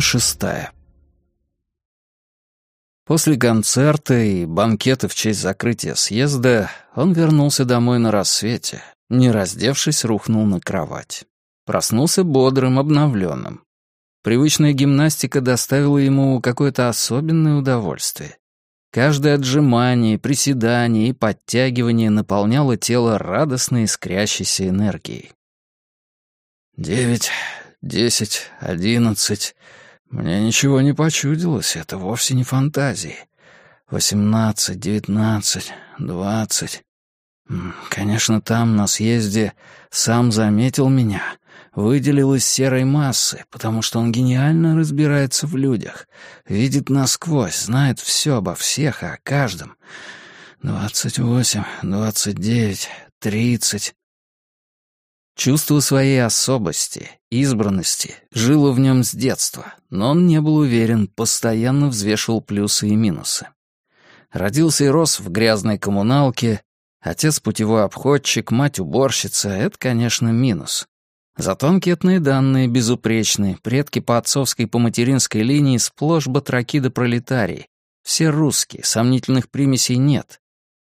Шестая. После концерта и банкета в честь закрытия съезда он вернулся домой на рассвете, не раздевшись, рухнул на кровать. Проснулся бодрым, обновленным. Привычная гимнастика доставила ему какое-то особенное удовольствие. Каждое отжимание, приседание и подтягивание наполняло тело радостной искрящейся энергией. «Девять, десять, одиннадцать. Мне ничего не почудилось, это вовсе не фантазии. Восемнадцать, девятнадцать, двадцать. Конечно, там, на съезде, сам заметил меня, выделил из серой массы, потому что он гениально разбирается в людях, видит насквозь, знает все обо всех и о каждом. Двадцать восемь, двадцать девять, тридцать. Чувство своей особости, избранности жило в нем с детства, но он не был уверен, постоянно взвешивал плюсы и минусы. Родился и рос в грязной коммуналке, отец путевой обходчик, мать уборщица — это, конечно, минус. Зато анкетные данные безупречны, предки по отцовской и по материнской линии сплошь батраки да пролетарии. Все русские, сомнительных примесей нет.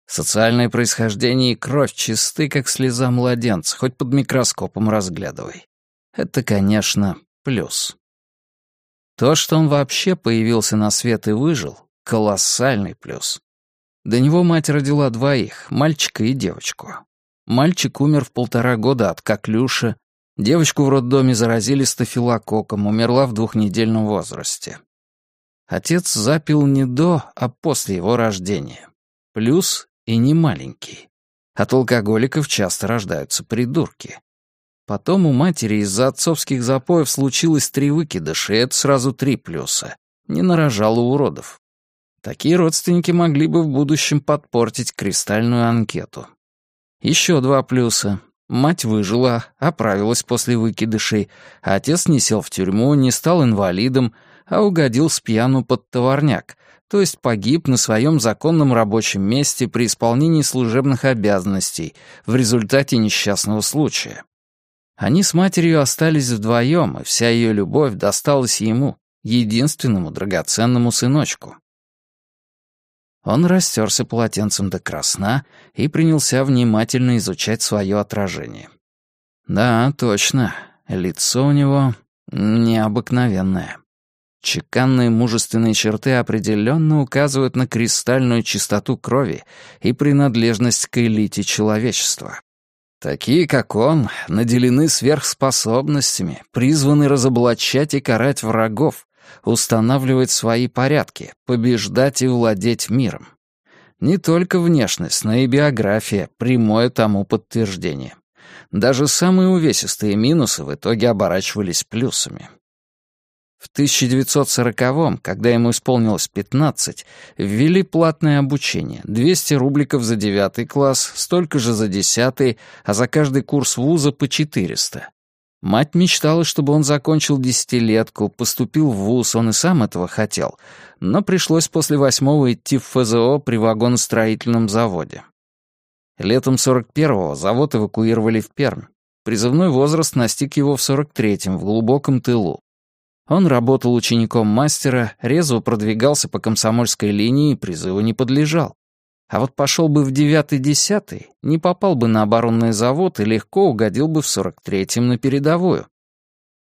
Социальное происхождение и кровь чисты, как слеза младенца, хоть под микроскопом разглядывай. Это, конечно, плюс. То, что он вообще появился на свет и выжил — колоссальный плюс. До него мать родила двоих, мальчика и девочку. Мальчик умер в полтора года от коклюша, девочку в роддоме заразили стафилококком, умерла в двухнедельном возрасте. Отец запил не до, а после его рождения. Плюс и не маленький. От алкоголиков часто рождаются придурки. Потом у матери из-за отцовских запоев случилось три выкидыша, и это сразу три плюса. Не нарожала уродов. Такие родственники могли бы в будущем подпортить кристальную анкету. Еще два плюса. Мать выжила, оправилась после выкидышей, а отец не сел в тюрьму, не стал инвалидом, а угодил с пьяну под товарняк, то есть погиб на своем законном рабочем месте при исполнении служебных обязанностей в результате несчастного случая. Они с матерью остались вдвоем, и вся ее любовь досталась ему, единственному драгоценному сыночку. Он растерся полотенцем до красна и принялся внимательно изучать свое отражение. Да, точно, лицо у него необыкновенное. Чеканные мужественные черты определенно указывают на кристальную чистоту крови и принадлежность к элите человечества. Такие, как он, наделены сверхспособностями, призваны разоблачать и карать врагов, устанавливать свои порядки, побеждать и владеть миром. Не только внешность, но и биография — прямое тому подтверждение. Даже самые увесистые минусы в итоге оборачивались плюсами. В 1940-м, когда ему исполнилось 15, ввели платное обучение. 200 рубликов за девятый класс, столько же за десятый, а за каждый курс вуза по 400. Мать мечтала, чтобы он закончил десятилетку, поступил в вуз, он и сам этого хотел, но пришлось после восьмого идти в ФЗО при вагоностроительном заводе. Летом 41-го завод эвакуировали в Пермь. Призывной возраст настиг его в 43-м, в глубоком тылу. Он работал учеником мастера, резво продвигался по комсомольской линии и призыву не подлежал. А вот пошел бы в девятый-десятый, не попал бы на оборонный завод и легко угодил бы в сорок третьем на передовую.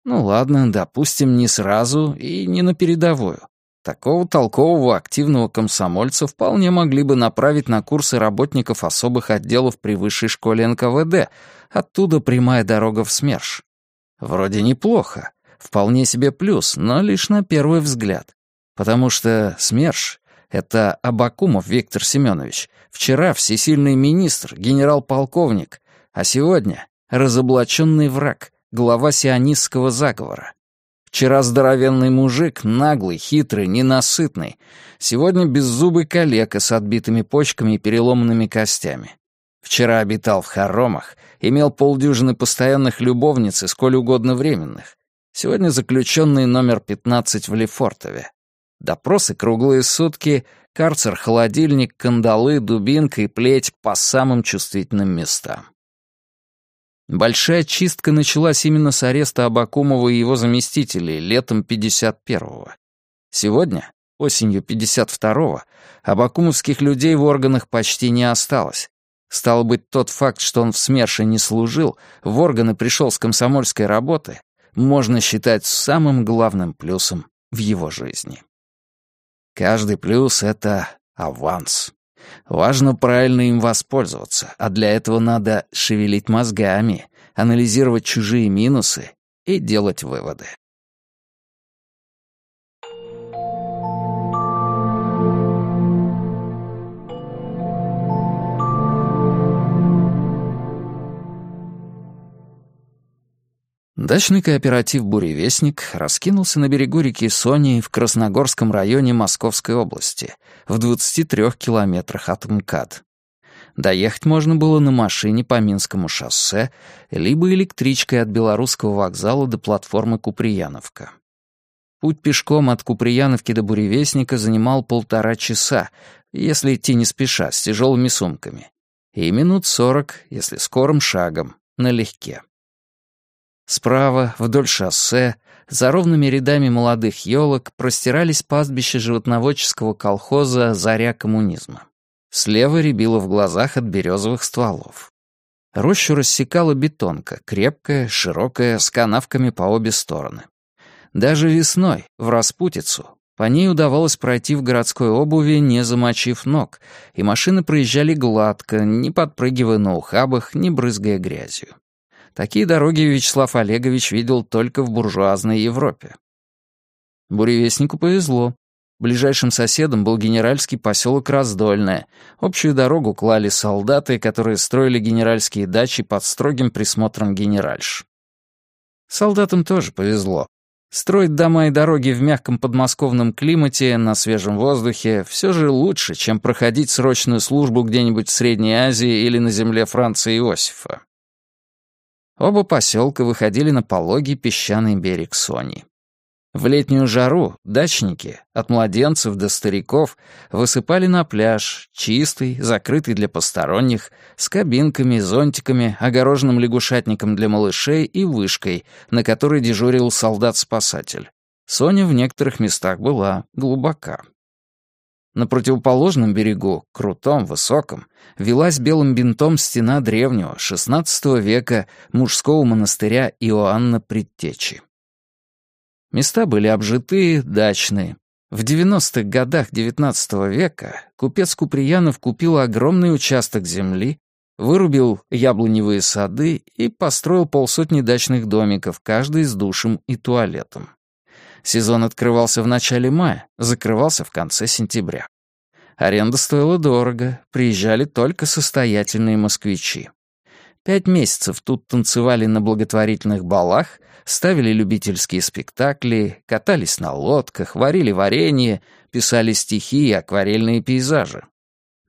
Ну ладно, допустим, не сразу и не на передовую. Такого толкового активного комсомольца вполне могли бы направить на курсы работников особых отделов при высшей школе НКВД, оттуда прямая дорога в СМЕРШ. Вроде неплохо, Вполне себе плюс, но лишь на первый взгляд. Потому что СМЕРШ — это Абакумов Виктор Семенович, вчера всесильный министр, генерал-полковник, а сегодня разоблаченный враг, глава сионистского заговора. Вчера здоровенный мужик, наглый, хитрый, ненасытный. Сегодня беззубый калека с отбитыми почками и переломанными костями. Вчера обитал в хоромах, имел полдюжины постоянных любовниц и сколь угодно временных. Сегодня заключенный номер 15 в Лефортове. Допросы круглые сутки, карцер, холодильник, кандалы, дубинка и плеть по самым чувствительным местам. Большая чистка началась именно с ареста Абакумова и его заместителей летом 51-го. Сегодня, осенью 52-го, абакумовских людей в органах почти не осталось. Стало быть, тот факт, что он в СМЕРШе не служил, в органы пришел с комсомольской работы, можно считать самым главным плюсом в его жизни. Каждый плюс — это аванс. Важно правильно им воспользоваться, а для этого надо шевелить мозгами, анализировать чужие минусы и делать выводы. Дачный кооператив «Буревестник» раскинулся на берегу реки Сони в Красногорском районе Московской области, в 23 километрах от МКАД. Доехать можно было на машине по Минскому шоссе, либо электричкой от Белорусского вокзала до платформы Куприяновка. Путь пешком от Куприяновки до Буревестника занимал полтора часа, если идти не спеша, с тяжелыми сумками, и минут сорок, если скорым шагом, налегке. Справа, вдоль шоссе, за ровными рядами молодых елок простирались пастбища животноводческого колхоза «Заря коммунизма». Слева рябило в глазах от березовых стволов. Рощу рассекала бетонка, крепкая, широкая, с канавками по обе стороны. Даже весной, в распутицу, по ней удавалось пройти в городской обуви, не замочив ног, и машины проезжали гладко, не подпрыгивая на ухабах, не брызгая грязью. Такие дороги Вячеслав Олегович видел только в буржуазной Европе. Буревестнику повезло. Ближайшим соседом был генеральский поселок Раздольное. Общую дорогу клали солдаты, которые строили генеральские дачи под строгим присмотром генеральш. Солдатам тоже повезло. Строить дома и дороги в мягком подмосковном климате, на свежем воздухе, все же лучше, чем проходить срочную службу где-нибудь в Средней Азии или на земле Франции Иосифа. Оба поселка выходили на пологий песчаный берег Сони. В летнюю жару дачники, от младенцев до стариков, высыпали на пляж, чистый, закрытый для посторонних, с кабинками, зонтиками, огороженным лягушатником для малышей и вышкой, на которой дежурил солдат-спасатель. Соня в некоторых местах была глубока. На противоположном берегу, крутом, высоком, велась белым бинтом стена древнего, XVI века, мужского монастыря Иоанна Предтечи. Места были обжитые, дачные. В 90-х годах XIX века купец Куприянов купил огромный участок земли, вырубил яблоневые сады и построил полсотни дачных домиков, каждый с душем и туалетом. Сезон открывался в начале мая, закрывался в конце сентября. Аренда стоила дорого, приезжали только состоятельные москвичи. Пять месяцев тут танцевали на благотворительных балах, ставили любительские спектакли, катались на лодках, варили варенье, писали стихи и акварельные пейзажи.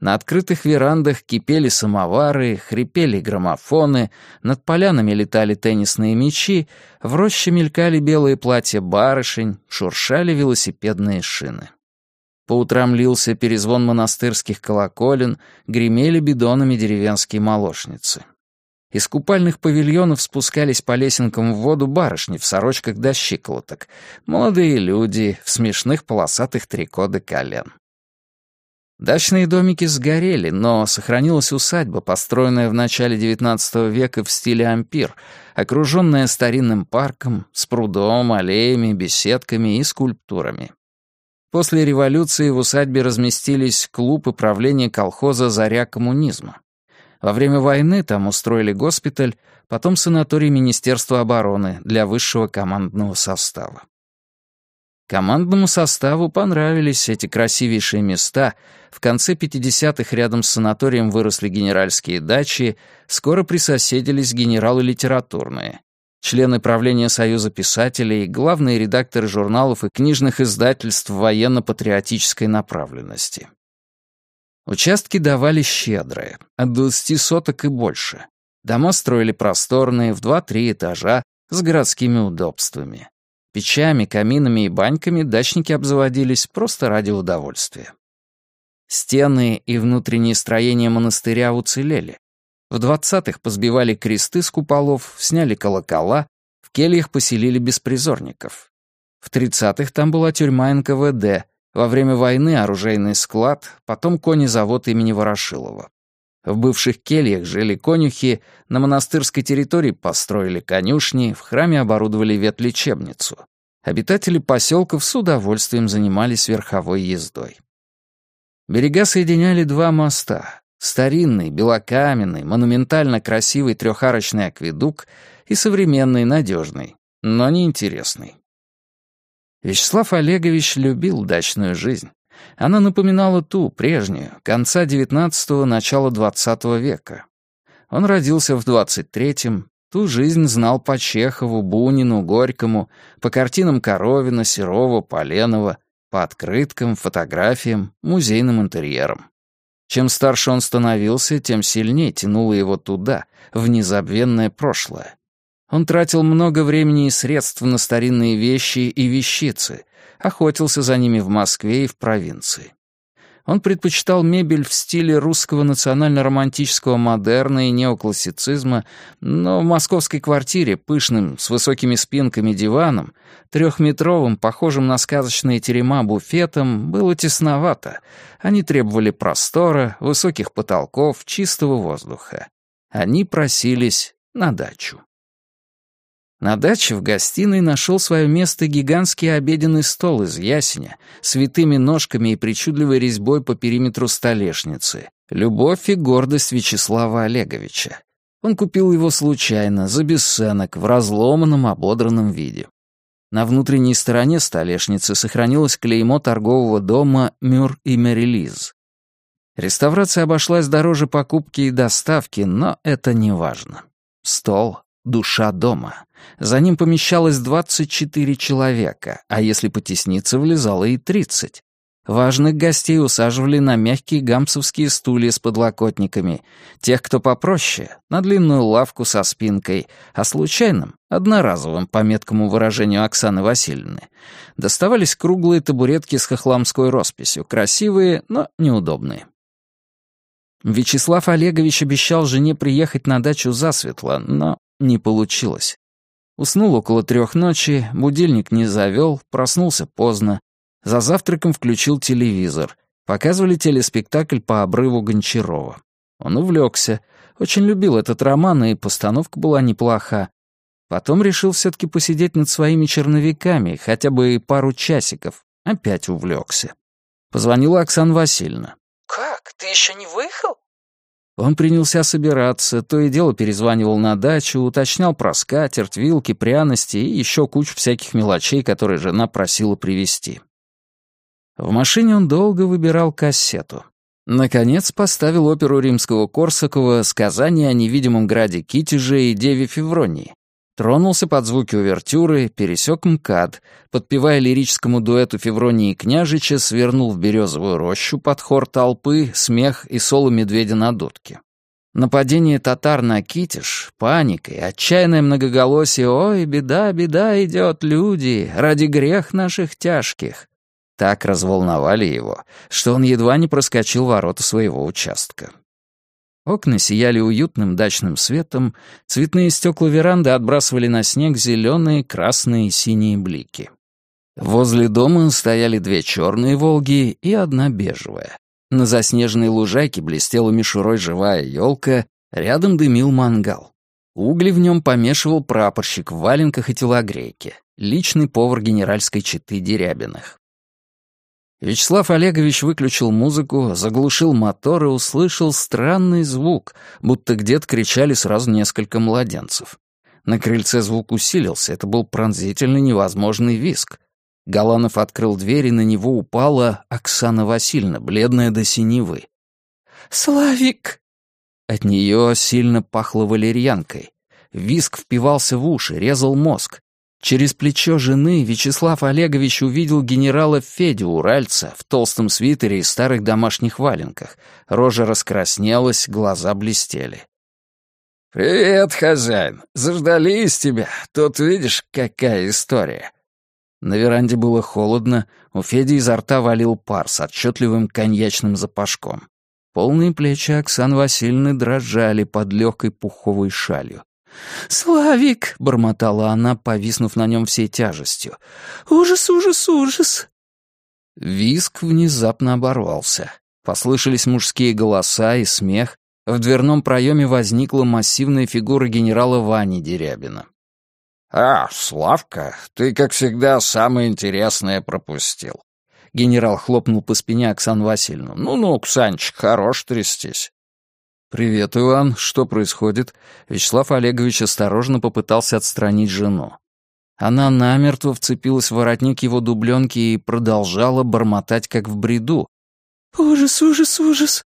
На открытых верандах кипели самовары, хрипели граммофоны, над полянами летали теннисные мячи, в роще мелькали белые платья барышень, шуршали велосипедные шины. По утрам лился перезвон монастырских колоколен, гремели бидонами деревенские молочницы. Из купальных павильонов спускались по лесенкам в воду барышни в сорочках до щиколоток, молодые люди в смешных полосатых трико до колен. Дачные домики сгорели, но сохранилась усадьба, построенная в начале XIX века в стиле ампир, окруженная старинным парком, с прудом, аллеями, беседками и скульптурами. После революции в усадьбе разместились клуб и правление колхоза «Заря коммунизма». Во время войны там устроили госпиталь, потом санаторий Министерства обороны для высшего командного состава. Командному составу понравились эти красивейшие места. В конце 50-х рядом с санаторием выросли генеральские дачи, скоро присоседились генералы литературные. Члены правления Союза писателей, главные редакторы журналов и книжных издательств военно-патриотической направленности. Участки давали щедрые, от 20 соток и больше. Дома строили просторные, в 2-3 этажа, с городскими удобствами. Печами, каминами и баньками дачники обзаводились просто ради удовольствия. Стены и внутренние строения монастыря уцелели. В двадцатых позбивали кресты с куполов, сняли колокола, в кельях поселили беспризорников. В тридцатых там была тюрьма НКВД, во время войны оружейный склад, потом конезавод имени Ворошилова. В бывших кельях жили конюхи, на монастырской территории построили конюшни, в храме оборудовали ветлечебницу. Обитатели поселков с удовольствием занимались верховой ездой. Берега соединяли два моста — старинный, белокаменный, монументально красивый трехарочный акведук и современный, надежный, но неинтересный. Вячеслав Олегович любил дачную жизнь. Она напоминала ту, прежнюю, конца XIX – начала XX века. Он родился в 23-м, ту жизнь знал по Чехову, Бунину, Горькому, по картинам Коровина, Серова, Поленова, по открыткам, фотографиям, музейным интерьерам. Чем старше он становился, тем сильнее тянуло его туда, в незабвенное прошлое. Он тратил много времени и средств на старинные вещи и вещицы, охотился за ними в Москве и в провинции. Он предпочитал мебель в стиле русского национально-романтического модерна и неоклассицизма, но в московской квартире, пышным, с высокими спинками диваном, трехметровым, похожим на сказочные терема буфетом, было тесновато. Они требовали простора, высоких потолков, чистого воздуха. Они просились на дачу. На даче в гостиной нашел свое место гигантский обеденный стол из ясеня с витыми ножками и причудливой резьбой по периметру столешницы. Любовь и гордость Вячеслава Олеговича. Он купил его случайно, за бесценок, в разломанном, ободранном виде. На внутренней стороне столешницы сохранилось клеймо торгового дома «Мюр и Мерилиз». Реставрация обошлась дороже покупки и доставки, но это не важно. Стол душа дома. За ним помещалось 24 человека, а если потесниться, влезало и 30. Важных гостей усаживали на мягкие гамсовские стулья с подлокотниками, тех, кто попроще, на длинную лавку со спинкой, а случайным, одноразовым, по меткому выражению Оксаны Васильевны, доставались круглые табуретки с хохламской росписью, красивые, но неудобные. Вячеслав Олегович обещал жене приехать на дачу засветло, но не получилось. Уснул около трех ночи, будильник не завел, проснулся поздно. За завтраком включил телевизор. Показывали телеспектакль по обрыву Гончарова. Он увлекся. Очень любил этот роман, и постановка была неплоха. Потом решил все-таки посидеть над своими черновиками, хотя бы пару часиков. Опять увлекся. Позвонила Оксана Васильевна. «Как? Ты еще не выехал?» Он принялся собираться, то и дело перезванивал на дачу, уточнял про скатерть, вилки, пряности и еще кучу всяких мелочей, которые жена просила привезти. В машине он долго выбирал кассету. Наконец поставил оперу римского Корсакова «Сказание о невидимом граде Китеже и Деве Февронии», Тронулся под звуки увертюры, пересек МКАД, подпевая лирическому дуэту Февронии и Княжича, свернул в березовую рощу под хор толпы, смех и соло медведя на дудке. Нападение татар на Китиш, паника и отчаянное многоголосие «Ой, беда, беда идет, люди, ради грех наших тяжких!» так разволновали его, что он едва не проскочил ворота своего участка. Окна сияли уютным дачным светом, цветные стекла веранды отбрасывали на снег зеленые, красные и синие блики. Возле дома стояли две черные «Волги» и одна бежевая. На заснеженной лужайке блестела мишурой живая елка, рядом дымил мангал. Угли в нем помешивал прапорщик в валенках и телогрейке, личный повар генеральской четы Дерябиных. Вячеслав Олегович выключил музыку, заглушил мотор и услышал странный звук, будто где-то кричали сразу несколько младенцев. На крыльце звук усилился, это был пронзительный невозможный виск. Галанов открыл дверь, и на него упала Оксана Васильевна, бледная до синевы. «Славик!» От нее сильно пахло валерьянкой. Виск впивался в уши, резал мозг. Через плечо жены Вячеслав Олегович увидел генерала Федю Уральца в толстом свитере и старых домашних валенках. Рожа раскраснелась, глаза блестели. «Привет, хозяин! Заждались тебя. Тут видишь, какая история!» На веранде было холодно, у Феди изо рта валил пар с отчетливым коньячным запашком. Полные плечи Оксаны Васильевны дрожали под легкой пуховой шалью. «Славик!» — бормотала она, повиснув на нем всей тяжестью. «Ужас, ужас, ужас!» Виск внезапно оборвался. Послышались мужские голоса и смех. В дверном проеме возникла массивная фигура генерала Вани Дерябина. «А, Славка, ты, как всегда, самое интересное пропустил». Генерал хлопнул по спине Оксану Васильевну. «Ну-ну, Ксанчик, хорош трястись». «Привет, Иван. Что происходит?» Вячеслав Олегович осторожно попытался отстранить жену. Она намертво вцепилась в воротник его дубленки и продолжала бормотать, как в бреду. «Ужас, ужас, ужас!»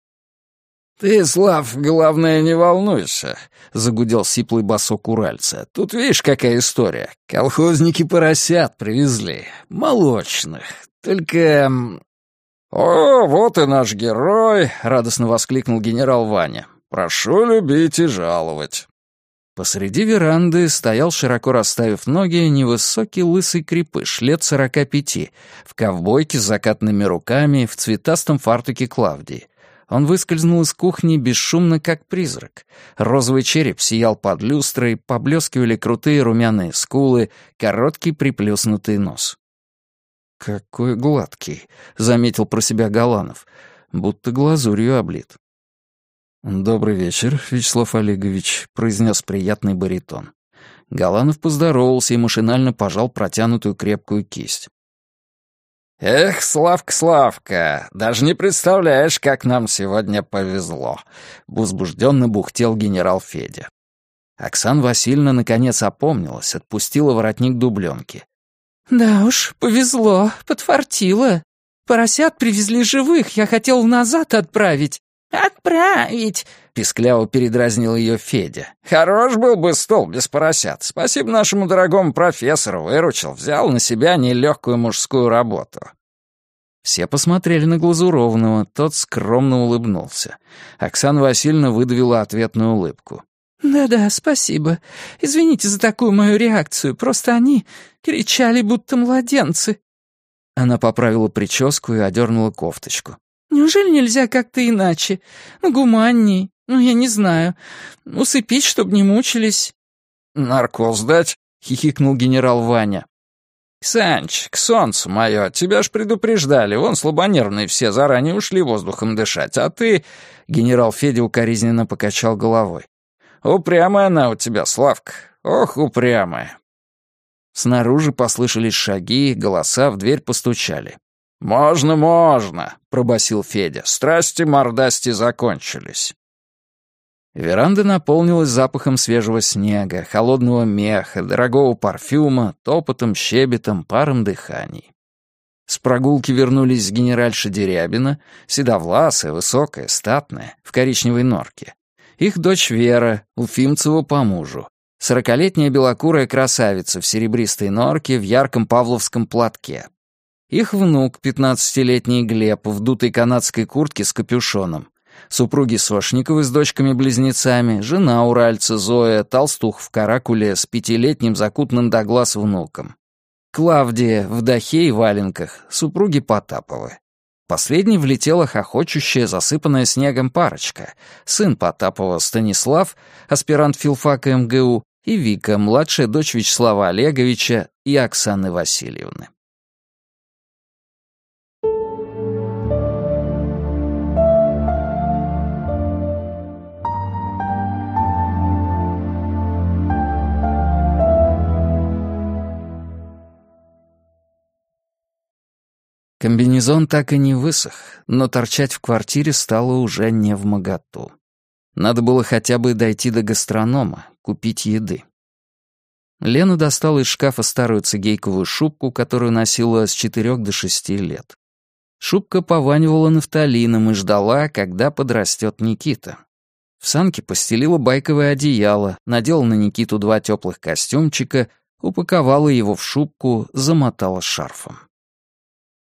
«Ты, Слав, главное, не волнуйся», — загудел сиплый босок уральца. «Тут видишь, какая история. Колхозники поросят привезли. Молочных. Только...» «О, вот и наш герой!» — радостно воскликнул генерал Ваня. «Прошу любить и жаловать». Посреди веранды стоял, широко расставив ноги, невысокий лысый крепыш, лет сорока пяти, в ковбойке с закатными руками, в цветастом фартуке Клавдии. Он выскользнул из кухни бесшумно, как призрак. Розовый череп сиял под люстрой, поблескивали крутые румяные скулы, короткий приплюснутый нос. «Какой гладкий», — заметил про себя Галанов, будто глазурью облит. «Добрый вечер, Вячеслав Олегович», — произнес приятный баритон. Галанов поздоровался и машинально пожал протянутую крепкую кисть. «Эх, Славка, Славка, даже не представляешь, как нам сегодня повезло», — возбужденно бухтел генерал Федя. Оксана Васильевна наконец опомнилась, отпустила воротник дубленки. «Да уж, повезло, подфартило. Поросят привезли живых, я хотел назад отправить». «Отправить!» — пискляво передразнил ее Федя. «Хорош был бы стол без поросят. Спасибо нашему дорогому профессору, выручил, взял на себя нелегкую мужскую работу». Все посмотрели на Глазуровного, тот скромно улыбнулся. Оксана Васильевна выдавила ответную улыбку. «Да-да, спасибо. Извините за такую мою реакцию, просто они кричали, будто младенцы». Она поправила прическу и одернула кофточку. Неужели нельзя как-то иначе? Ну, гуманней. Ну, я не знаю. Усыпить, чтобы не мучились». «Наркоз дать?» — хихикнул генерал Ваня. «Санч, к солнцу мое, тебя ж предупреждали, вон слабонервные все заранее ушли воздухом дышать, а ты...» Генерал Федя укоризненно покачал головой. «Упрямая она у тебя, Славка, ох, упрямая». Снаружи послышались шаги, голоса в дверь постучали. «Можно, можно», — пробасил Федя. «Страсти мордасти закончились». Веранда наполнилась запахом свежего снега, холодного меха, дорогого парфюма, топотом, щебетом, паром дыханий. С прогулки вернулись генеральша Дерябина, седовласая, высокая, статная, в коричневой норке. Их дочь Вера, Уфимцева по мужу. Сорокалетняя белокурая красавица в серебристой норке в ярком павловском платке, их внук, пятнадцатилетний Глеб, в дутой канадской куртке с капюшоном. Супруги Сошниковы с дочками-близнецами, жена уральца Зоя, толстух в каракуле с пятилетним закутанным до глаз внуком. Клавдия в дахе и валенках, супруги Потаповы. Последней влетела хохочущая, засыпанная снегом парочка. Сын Потапова Станислав, аспирант филфака МГУ, и Вика, младшая дочь Вячеслава Олеговича и Оксаны Васильевны. Комбинезон так и не высох, но торчать в квартире стало уже не в моготу. Надо было хотя бы дойти до гастронома, купить еды. Лена достала из шкафа старую цигейковую шубку, которую носила с четырех до шести лет. Шубка пованивала нафталином и ждала, когда подрастет Никита. В санке постелила байковое одеяло, надела на Никиту два теплых костюмчика, упаковала его в шубку, замотала шарфом.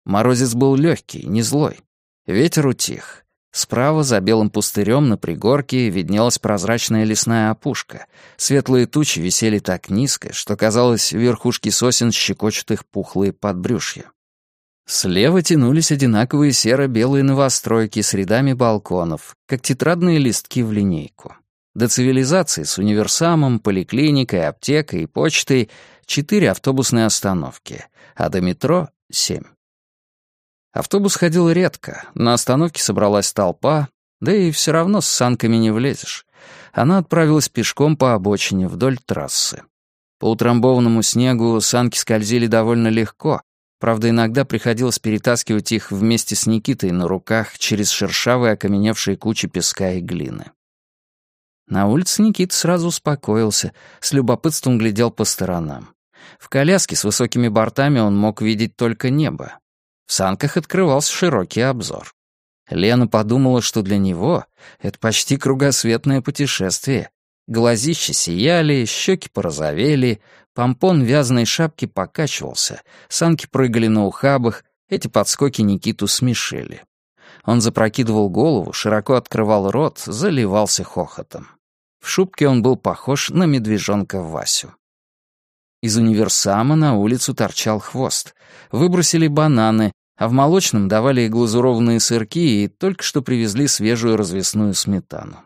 Морозец был легкий, не злой. Ветер утих. Справа, за белым пустырем на пригорке, виднелась прозрачная лесная опушка. Светлые тучи висели так низко, что, казалось, верхушки сосен щекочут их пухлые подбрюшья. Слева тянулись одинаковые серо-белые новостройки с рядами балконов, как тетрадные листки в линейку. До цивилизации с универсамом, поликлиникой, аптекой и почтой четыре автобусные остановки, а до метро — семь. Автобус ходил редко, на остановке собралась толпа, да и все равно с санками не влезешь. Она отправилась пешком по обочине вдоль трассы. По утрамбованному снегу санки скользили довольно легко, правда, иногда приходилось перетаскивать их вместе с Никитой на руках через шершавые окаменевшие кучи песка и глины. На улице Никита сразу успокоился, с любопытством глядел по сторонам. В коляске с высокими бортами он мог видеть только небо. В санках открывался широкий обзор. Лена подумала, что для него это почти кругосветное путешествие. Глазища сияли, щеки порозовели, помпон вязаной шапки покачивался, санки прыгали на ухабах, эти подскоки Никиту смешили. Он запрокидывал голову, широко открывал рот, заливался хохотом. В шубке он был похож на медвежонка Васю. Из универсама на улицу торчал хвост. Выбросили бананы, а в молочном давали глазурованные сырки и только что привезли свежую развесную сметану.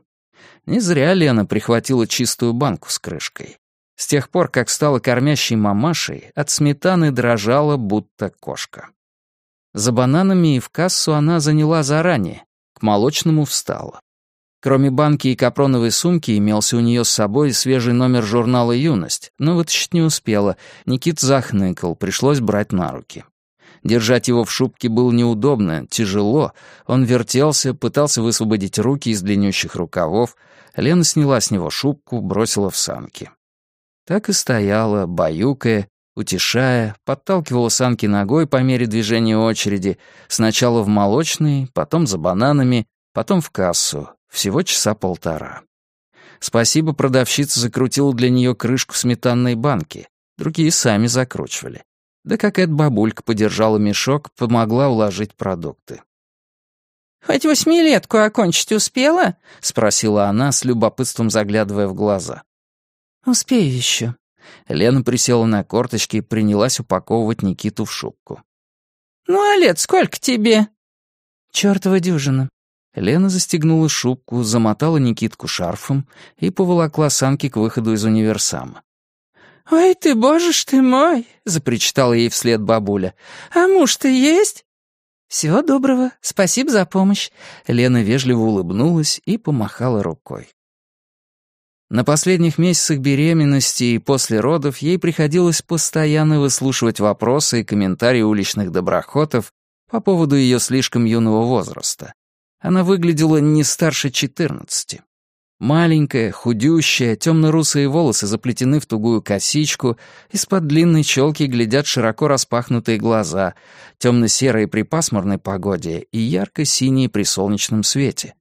Не зря Лена прихватила чистую банку с крышкой. С тех пор, как стала кормящей мамашей, от сметаны дрожала, будто кошка. За бананами и в кассу она заняла заранее, к молочному встала. Кроме банки и капроновой сумки имелся у нее с собой свежий номер журнала «Юность», но вытащить не успела. Никит захныкал, пришлось брать на руки. Держать его в шубке было неудобно, тяжело. Он вертелся, пытался высвободить руки из длиннющих рукавов. Лена сняла с него шубку, бросила в санки. Так и стояла, баюкая, утешая, подталкивала санки ногой по мере движения очереди, сначала в молочный, потом за бананами, потом в кассу, всего часа полтора. Спасибо, продавщица закрутила для нее крышку сметанной банки, другие сами закручивали. Да какая-то бабулька подержала мешок, помогла уложить продукты. «Хоть восьмилетку окончить успела?» — спросила она, с любопытством заглядывая в глаза. «Успею еще». Лена присела на корточки и принялась упаковывать Никиту в шубку. «Ну, а лет сколько тебе?» «Чёртова дюжина». Лена застегнула шубку, замотала Никитку шарфом и поволокла санки к выходу из универсама. «Ой ты, боже ж ты мой!» — запричитала ей вслед бабуля. «А муж-то есть?» «Всего доброго, спасибо за помощь». Лена вежливо улыбнулась и помахала рукой. На последних месяцах беременности и после родов ей приходилось постоянно выслушивать вопросы и комментарии уличных доброхотов по поводу ее слишком юного возраста. Она выглядела не старше четырнадцати. Маленькая, худющая, темно-русые волосы заплетены в тугую косичку, из-под длинной челки глядят широко распахнутые глаза, темно-серые при пасмурной погоде и ярко-синие при солнечном свете.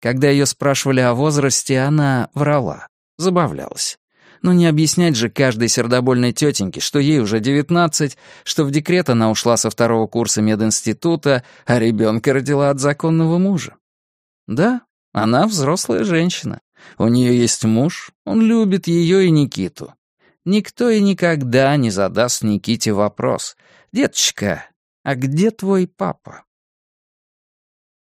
Когда ее спрашивали о возрасте, она врала, забавлялась. Но не объяснять же каждой сердобольной тетеньке, что ей уже девятнадцать, что в декрет она ушла со второго курса мединститута, а ребенка родила от законного мужа. Да, она взрослая женщина. У нее есть муж, он любит ее и Никиту. Никто и никогда не задаст Никите вопрос. «Деточка, а где твой папа?»